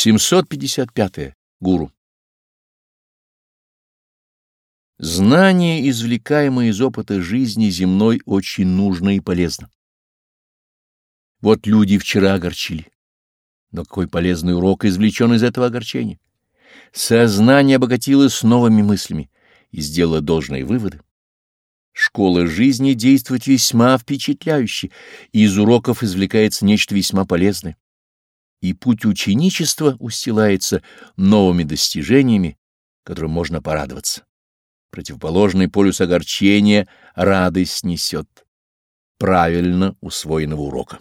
755. -е. Гуру. Знание, извлекаемое из опыта жизни земной, очень нужно и полезно. Вот люди вчера огорчили. Но какой полезный урок извлечен из этого огорчения? Сознание обогатилось новыми мыслями и сделало должные выводы. Школа жизни действует весьма впечатляюще, и из уроков извлекается нечто весьма полезное. И путь ученичества устилается новыми достижениями, которым можно порадоваться. Противоположный полюс огорчения радость несет правильно усвоенного урока.